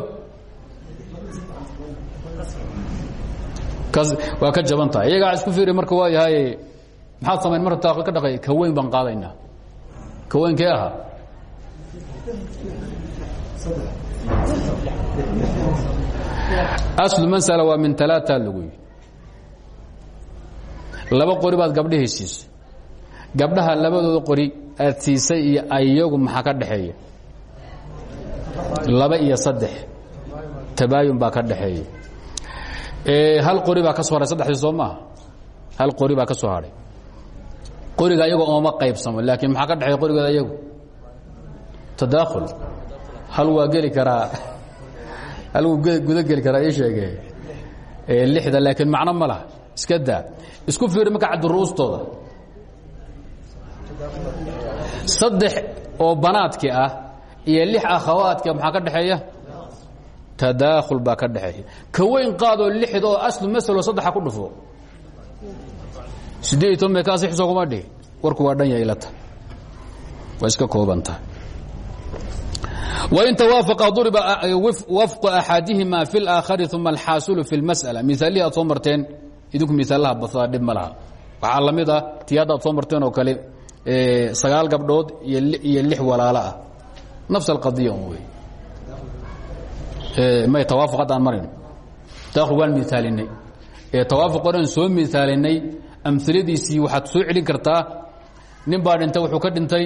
Waa ka jaban tahay. Iyagaa isku fiiri marka waa yahay maxaad samayn? Marka taaqi ka dhaqeey kaweyn baan qaadaynaa. Kaweynkee ahaa aslu masala waa min alaataa lagu laba qori baad gabdhihii siisay gabdhaha labadooda qori aad iyo ayagu maxaa ka dhexeeya laba iyo saddex. Tabaayun baa ka dhexeeya hal qori baa ka soo haray saddexdii soo hal qori baa ka soo hadhay qoriga ayago ooma qaybsamo laakiin maxaa ka dhexeeya qorigeeda ayagu? Tadaakhul hal waa geli karaa hal wuu guda geli karaa ii sheege lixda laakiin macno ma laha. Iska daa. Isku fiiri marka cadduruustooda saddex oo banaadki ah iyo lix akhawaadka maxaa ka dhexeeya tadaakhul baa ka dhexeeya ka weyn qaadoo lixda oo aslu masalo saddexa ku dhufo. Siddeed iyo toban bay ka asixso kuma dhihi. Warku waa dhan yahay lata waa iska koobantaha وin twaaفa duriba wafqu axadihima fi اlآakhari uma alxaasilu fi اlmasأla miaalihii aad soo marteen idinku miaalaha badsada dhib ma laha waxaa la mid ah tii hadda ad soo marteen oo kale sagaal gabdhood iyo lix walaalo ah nafs اlqadiya un wey may tawaafuq hadda aan marayno daakhl waan miaalinay ee tawaafuq oran soo miaalinay amiladiisii waxaad soo celin kartaa nin baa dhintay wuxuu ka dhintay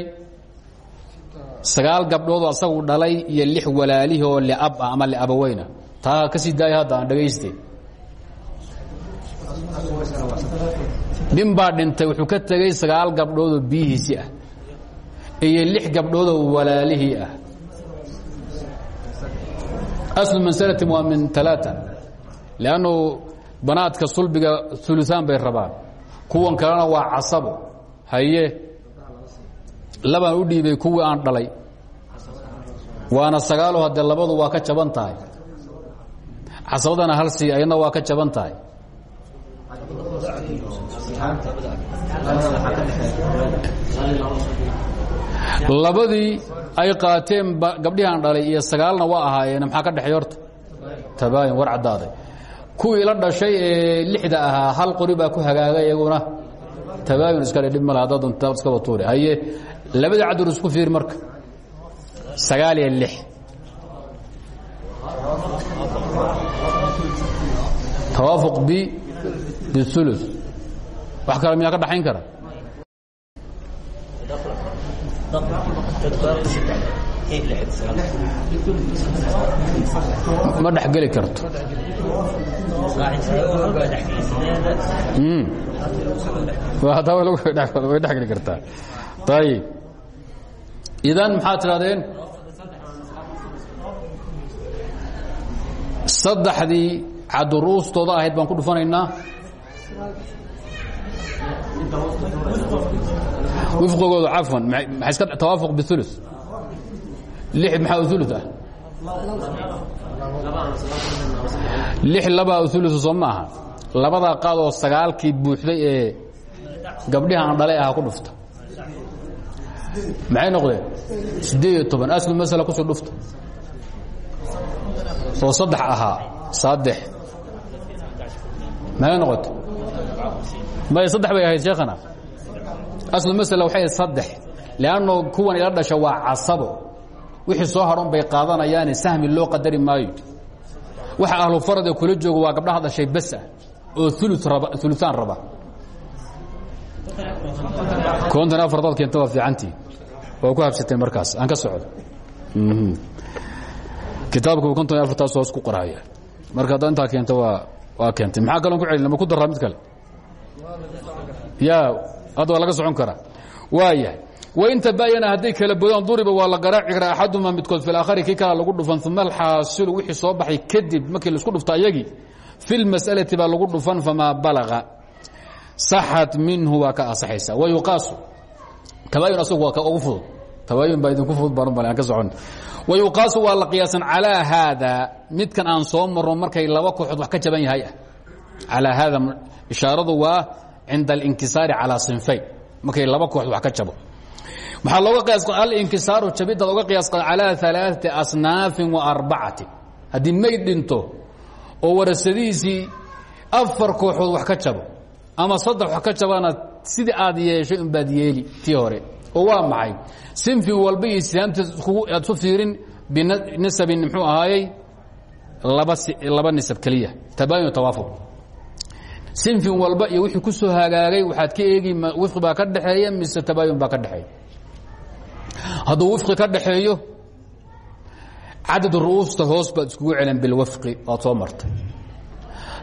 sagaal gabdhoodoo asagu dhalay iyo lix walaalihii oo liab ah ama liabaweyna taa ka sii daaya hadda aan dhagayste. Nin baa dhintay wuxuu ka tegey sagaal gabdhoodoo biyihiisii ah iyo lix gabdhoodoo walaalihii ah. Aslu mansalatin waa min alaa lannu banaadka sulbiga ulusaan bay rabaan. Kuwan kalena waa casabo haye labaan u dhiibay kuwii aan dhalay. Waana sagaalo haddee labadu waa ka jaban tahay. Casabadana hal sii waa ka jaban tahay. Labadii ay qaateen gabdhihii dhalay iyo sagaalna waa ahaayeen maxaa ka dhexey horta? Tabaayin war caddaaday kuwii la dhashay ee lixda ahaa hal qori ku hagaagay iyaguna. Tabaayun iska dhib male haddaad doonta iskaba labada cadur isku fiir marka. Sagaal iyo lix. Tawaafuq b biulu wax kale miyaa ka dhaxayn kara? Ma dhexgeli karto. Way dhexgeli kartaa. Ayib idan maxaad tidhahdeen saddexdii caduruustooda ahayd baan ku dhufanaynaa. Wifqigoodu cafwan maxay iska tawaafuq biulu lix maxaa ulu ah? Lix laba ulu soo maaha. Labadaa qaadoo sagaalkii buuxday ee gabdhihi aan dhalay aha ku dhufta maxay noqdeen? Siddeed iyo toban. Aslu masala ku soo dhufta oo saddex ahaa. Saddex. Maxay noqota may saddex bay ahayd sheekhana. Aslu masala waxay saddex. Leanno kuwan ila dhasha waa casabo. Wixii soo hadhan bay qaadanayaane sahmi loo qadari maayo. Waxa ahlu farad ee kula jooga waa gabdhaha dhashay bas ah oo ulu raba uluaan raba. Konton afar dad keenta waa fiicantii waa ku habsateen markaas. Aan ka socdo. Kitaabku konton iyo afartaas hoos ku qoraya marka hadda intaa keenta waa waa keentay. Maxaa kalon ku celin? Ma ku daraa mid kale? Ya hadda waa laga socon karaa. Waayahay wain tabayana hadday kala bodaan duriba waa la garaaci karaa axadumaa midkood fi laakhari kii kala lagu dhufan uma alxaasilu wixii soo baxay kadib markii la isku dhufto ayagii fi lmas'alati baa lagu dhufan famaa balaga. Saxat minhu waa ka asaxaysa. Wayuqaasu tabaayun asagu waa ka ugu fudud. Tabaayun baa idinku fudud baan bal aan ka socon. Wayuqaasu waa la qiyaasan calaa haada. Midkan aan soo marno markay laba kooxood wax ka jaban yahay. Ah calaa haada ishaaradu waa cinda alinkisaari calaa sinfayn markay laba kooxood wax ka jabo. Maxaa looga qiyaas alinkisaaru jabiddaad oga qiyaas qaada calaa alaaثati asnaafin wa arbacatin haddii mayd dhinto oo warasadihiisii afar kooxood wax ka jabo ama saddex wax ka jabana sidii aad yeeshay unbaad yeeli tii hore. Oo waa maxay? Sinfi walba iyo sihaamta aad su fiirin binasabin muxuu ahaayey laba nisab keliya. Tabaayun tawaafuq. Sinfin walba iyo wixii ku soo hagaagay waxaad ka eegi wifqi baa ka dhexeeya mise tabaayun baa ka dhexeeya hadduu wifqi ka dhaxeeyo cadad ru'uusta hoos baad iskugu celan bilwafqi waad soo martay.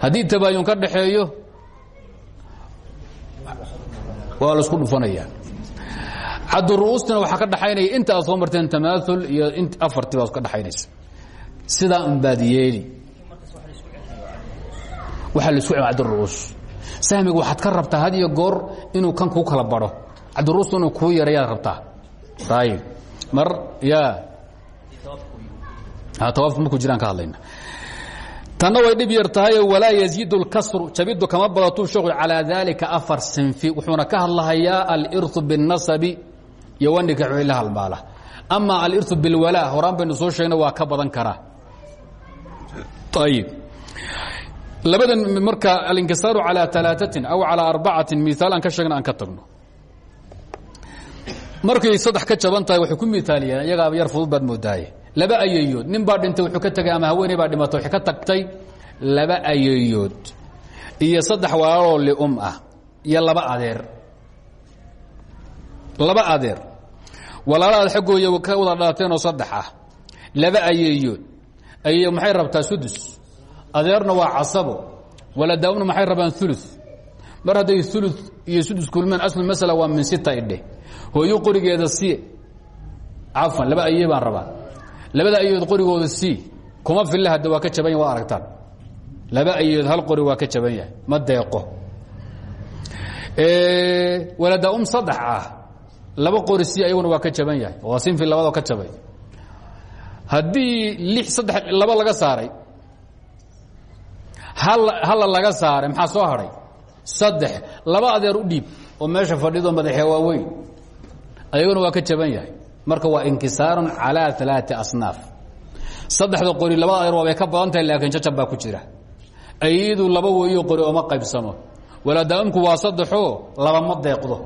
Haddii tabaayun ka dhaxeeyo waa la isku dhufanaya. Caddu ru'uustina waxaa ka dhaxaynaya inta aad soo marteen tamaaul iyo afartii baad ka dhaxaynaysa. Sidaa un baad yeeli waxaa la isku celin caddu ru'uus. Sahmiga waxaad ka rabtaa had iyo goor inuu kan kuu kala baro. Caddu ru'uusta inuu kuu yarayaad rabtaa. Ayib mar ya tawaafku markuu jiraan ka hadlayna tanna way dhib yar tahay walaa yaziid اlkasru jabiddu kama badatuu sheekhu calaa dalika afar sinfi wuxuuna ka hadlahayaa alirثu biالnasabi iyo wanika la halmaala ama alirثu biاlwalaa horaan baynu soo sheegna waa ka badan karaa ayib labadan marka alinkisaaru calى alaaثatin aw calى arbacatin miaal aan ka sheegna aan ka tagno markay saddex ka jaban tahay waxay ku miaaliyeen iyagaaba yar fudud baad moodaaye laba ayeeyood. Nin baa dhintay wuxuu ka tegay ama haweeney baa dhimatay waxay ka tagtay laba ayeeyood. Iyo saddex walaaloo lium ah iyo laba adeer. Laba adeer. Walaalahaad xaggooya ka wada dhalateen oo saddex ah. Laba ayeeyood. Ayeeyo maxay rabtaa sudus? Adeerna waa casabo. Waladaawna maxay rabaan ulu mar hadday ulu iyo sudus kulmeen aslu masala waa min sita idhe. Hooyo qorigeeda si cafan laba ayey baan rabaa labada ayood qorigooda si kuma filla hadda waa ka jaban yahy waa aragtaan. Laba ayood hal qori waa ka jaban yahay ma deeqo. Walada um saddex ah laba qori si ayaguna waa ka jaban yahay waa sinfi labadoo ka jabay haddii lix saddex laba laga saaray hal halla laga saaray maxaa soo hadhay saddex. Laba adeer u dhiib oo meesha fadhido madaxee waaweyn ayaguna waa ka jaban yahay marka waa inkisaarun calى alaaثi asnaaf. Saddexda qori labada adeer waabay ka badan tahay laakiin jajab baa ku jira. Ayadu laba weeyo qori ooma qaybsamo. Walaadaamku waa saddexoo laba ma deeqdo.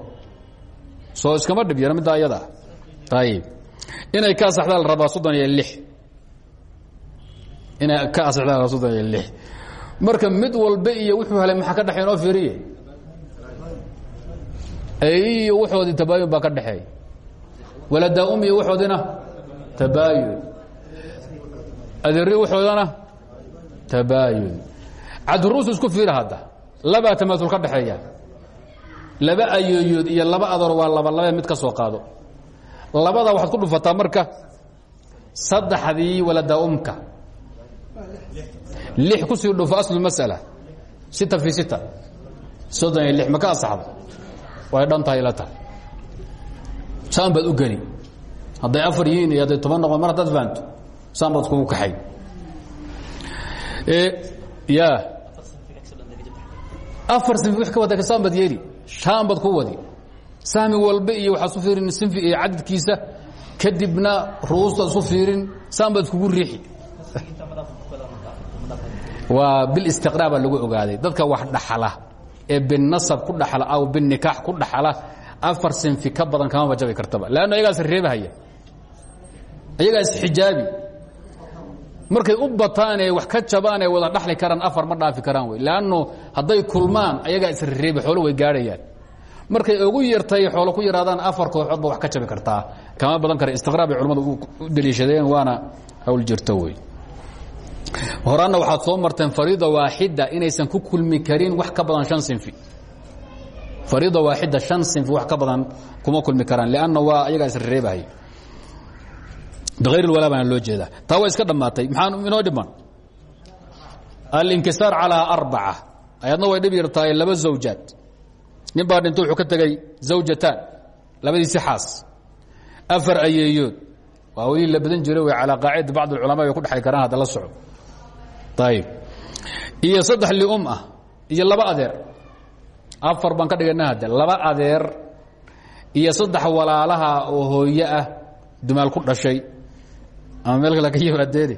Soo iskama dhib yara midda ayada. Ayib inay ka asaxdaa la rabaa soddon iyo lix. Inay ka asaxdaa la soddon iyo lix. Marka mid walba iyo wuxuu helay maxaa ka dhexeey noo fiiriye? Iyo waxoodii tabaayun baa ka dhexeey waladaa um iyo waxoodina tabaayun adeeri waxoodana tabaayun cadruus isku fiira hadda. Labaa tamaaul ka dhexeeya laba ayeeyood iyo laba adoor waa laba labee mid ka soo qaado. Labada waxaad ku dhufataa marka saddexdii waladaa umka. Lix ku sii dhufo aslu masala. Sita fi sita. Soddon iyo lix ma ka asaxdo way dhan tahay ila tahay saan baad u geli. Hadday afar yihiin iyo hadday toban noqon mar haddaad fahanto saan baad kugu kaxay. Ya. Afar sinfi wix ka wada kasaan baad yeeli. Shaan baad ku wadi. Sahmi walba iyo waxaad su fiirin sinfi iyo cadadkiisa kadibna ru'uustaad isu fiirin saan baad iskugu riixi. Waa bilistiqraa baa lagu ogaaday. Dadka wax dhaxala ee binasab ku dhaxla aw binikaax ku dhaxala afar sinfi ka badan kamaba jabi kartaba. Leanna ayagaas reebahaya. Ayagaas xijaabi. Markay u bataan ee wax ka jabaan ee wada dhaxli karaan afar ma dhaafi karaan wey leanno hadday kulmaan ayagaa isreebi xoolo way gaadhayaan. Markay ugu yartay xoolo ku yaraadaan afar kooxood ba wax ka jabi kartaa. Kama badan kara istiqraa bay culamadu u deliishadeen waana hawl jirto wey horaanna waxaad soo marteen fariida waaxida inaysan ku kulmi karin wax ka badan an sinfi arida waaxida an sinf wax ka badan kuma kulmi karaan lanna waa ayagaa isreebahay biayr walaa baana loo jeedaa. Taa waa iska dhammaatay. Maxaa inoo dhiman alinkisaar calىa arbaca. Ayadna way dhib yartahay laba zawjaad. Nin baa dhinto wuxuu ka tegey zawjataan labadiisi xaas afar ayeeyood. Waa weli la badan jiro wey calaa qaacidati bacd اlculamaa way ku dhexay karaan hadda la soco. Ayb iyo saddex lium ah iyo laba adeer afar baan ka dhigana hadda laba adeer iyo saddex walaalaha oo hooye ah dumaal ku dhashay. Ama meel kale ka yimaadeene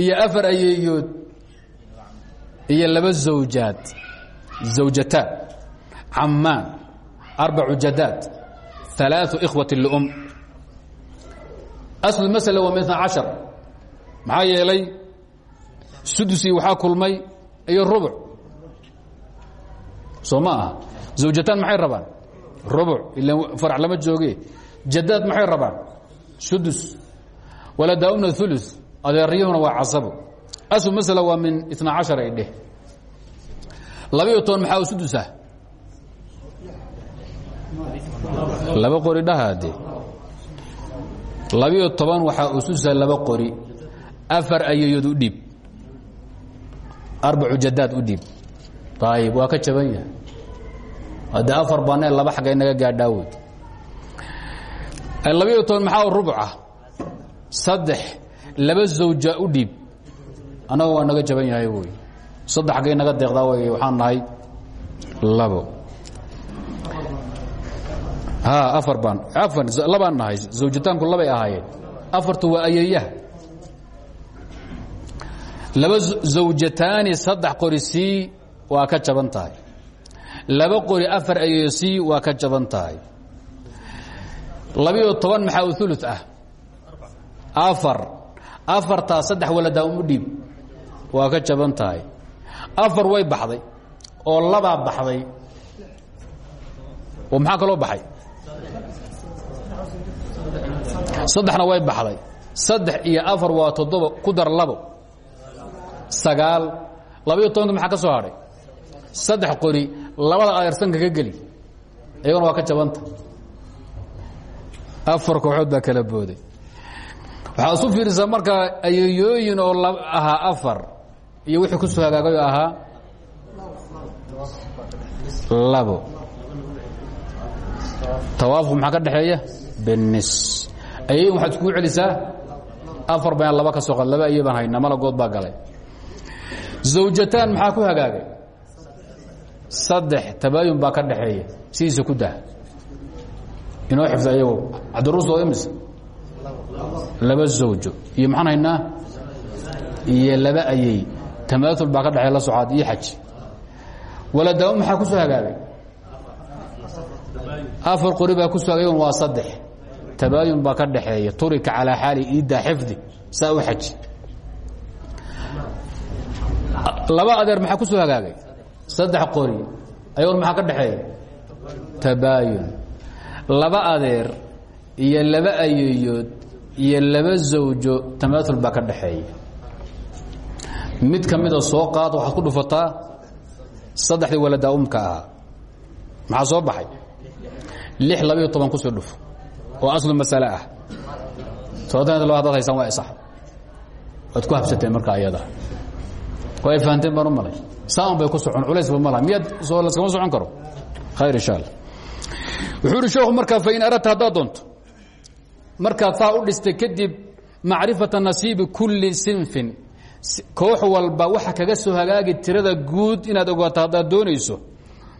iyo afar ayeeyood iyo laba zawjaad. Zawjataan cammaan. Arbacu jadaad. ثalaaثu ikhwati lum aslu masla waa min cashar. Maxaa sudusii waxaa kulmay iyo rubuc soo ma aha zawjataan maxay rabaan? Rubuc ila farac lama jooge. Jadaad maxay rabaan? Sudus. Waladaa'umna ulu adeeryahuna waa casabo aslu masla waa min ina cashar ay dheh. Labayo toban maxaa sudusah laba qori dhahaade. Labiyo toban waxaa ususa laba qori. Afar ayeeyood u dhiib arbacu jadaad u dhiib ayib waa ka jaban yahay hadde afar banee laba xagga inaga gaadhaawey labiyo toban maxaa rubuca saddex laba zawja u dhiib annaga waa naga jaban yahay wy saddex xaggay naga deeqdaa wey waxaan nahay labo afar baan afar labaan nahay zawjataanku labay ahaayeen afartu waa ayeeyaha laba zawjataani saddex qori sii waa ka jaban tahay. Laba qori afar ayeeyo sii waa ka jaban tahay. Labiyo toban maxaa u ah? Afar. Afartaa saddex waladaa umu dhiib. Waa ka jaban tahay. Afar way baxday oo labaa baxday. Oo maxaa kaloo baxay? Saddexna way baxday. Saddex iyo afar waa toddoba ku dar labo. Sagaal. Labaiyo tobanka maxaa ka soo hadhay saddex qori labada adeersanka ka geli. Iyagona waa ka jabanta. Afar kooxood baa kala booday. Waxaa isu fiirisaa markaa ayeeyooyin oo ahaa afar iyo wixii ku soo hagaagay oo ahaa labo. Tawaafuq maxaa ka dhexeeya binis ayeeyin waxaad iskugu celisaa? Afar bayaan laba ka soo qad laba aye baan haynaa malagood baa galay. Zawjataan maxaa ku hagaagay saddex tabaayun baa ka dhaxeeya. Sidiisa ku dah inoo xifda iyago cabdiruus oo imis laba zawjo. Iyo maxaan haynaa? Iyo laba ayey tamaaul baa ka dhexeeya la socaad iyo xaj. Waladaawun maxaa ku soo hagaagay? Afar qori baa ku soo hagaagay waa saddex. Tabaayun baa ka dhaxeeya. Turika calaa xaali iiddaa xifdi. Saa u xaji laba adeer maxaa ku soo hagaagay saddex qori. Ayagoon maxaa ka dhexeeya? Tabaayun. Laba adeer iyo laba ayeeyood iyo laba zawjo tamaaul baa ka dhaxeeya mid ka soo qaad waxaad ku dhufataa saddexdii waladaa umka maxaa soo baxay? Lix labayo toban ku soo dhufo oo aslu masale ah. Todoban laba hadaad haysaan waa isax waad ku habsateen marka ayada way fahanteen baan saan bay ku socon culaysba ma laha. Miyaad laskama socon karo? Khayr insha wuxuu idhi sheekhu markaa fain aradta haddaad doonto u dhistay kadib macrifata nasiibi kulli sinfin koox walba waxa kaga soo hagaagi tirada guud inaad ogaato haddaad doonayso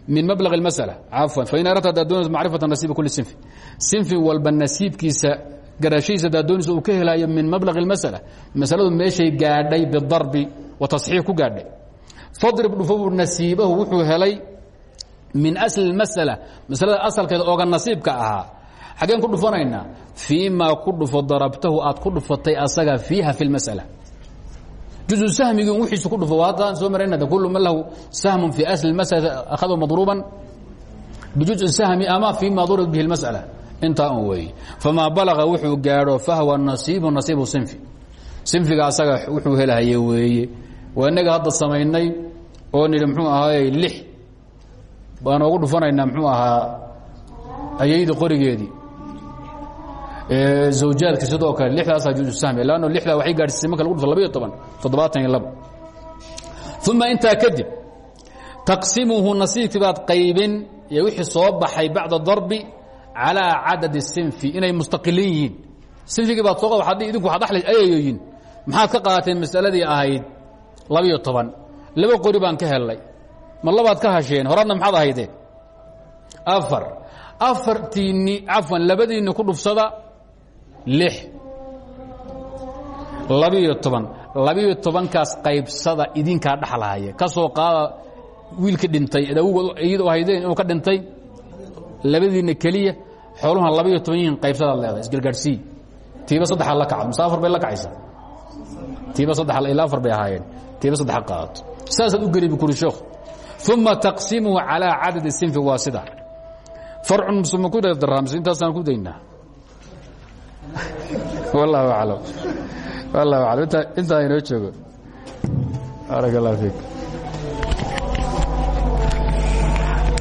min mablag اmasala cafwan. Fain aradta haddaad macrifata nasiibi kulli sinfin. Sinfin walba nasiibkiisa garaashihiisa haddaad doonayso uu ka helayo min mablag اmasala masaladu meeshay gaadhay bidarbi wa tasxiif ku gaadhay fadrib dhufobu nasiibahu wuxuu helay min asli اmasألة masalada asalkeeda ooga nasiibka ahaa xageen ku dhufanaynaa fii maa ku dhufo darabtahu aad ku dhufatay asaga fiiha fi اlmasألة juزu sahmigi wiiisu ku dhufo haddaan soo marayna kul man lahu sahmu fi asli اmasألة akhadhu madruuban bijuزءi sahmi ama fii ma durib bihi اlmasألة intaa un weeye famaa balaغa wuxuu gaadho fahwa nasiibu nasiibu sinfi sinfiga asaga wuxuu helahaye weeye waa inaga hadda samaynay oo nidhi muxuu ahaaye lix. Baan oogu dhufanaynaa muxuu ahaa ayayda qorigeedii. Zawjaadka sidoo kale lixdaasaa juusu sahmi. Lanno lixdaa waxay gaadhsiisay marka lagu dhufto laba. Intaa kadib taqsimuhu nasiibkii baad qaybin iyo wixii soo baxay bacda darbi calىa cadadi sinfi inay mustaqilin yihiin. Baad soo idinku waxad dhalays ayayoyin maxaad ka qaateen masaladii ahayd labiiyo toban laba qori baan ka helnay. Ma labaad ka hasheen horaadna maxaad ahaydeen afar. Afartiinni cafwan labadiinni ku dhufsada lix. Labiyo toban. Labiyo tobankaas qaybsada idinkaa dhaxlahaya ka soo qaada wiilka dhintay awgood iyadoo haydeen inuu ka dhintay? Labadiinna keliya. Xooluhan labiyo toban yihiin qaybsadaad leedahay isgargaadhsii tiiba saddexaad la kaca mise afar bay la kacaysa tiiba saddex ilaa afar bay ahaayeen. Tiiba saddexa qaadato saasaad u geli bu kuri sheekhu uma taqsimuhu calىa cadad sinfi waa sida farcun musma ku daraamsa intaasaan ku daynaa. Wallahu aclam. Wallahu aclam. Intaa inoo joogo. Allah fiik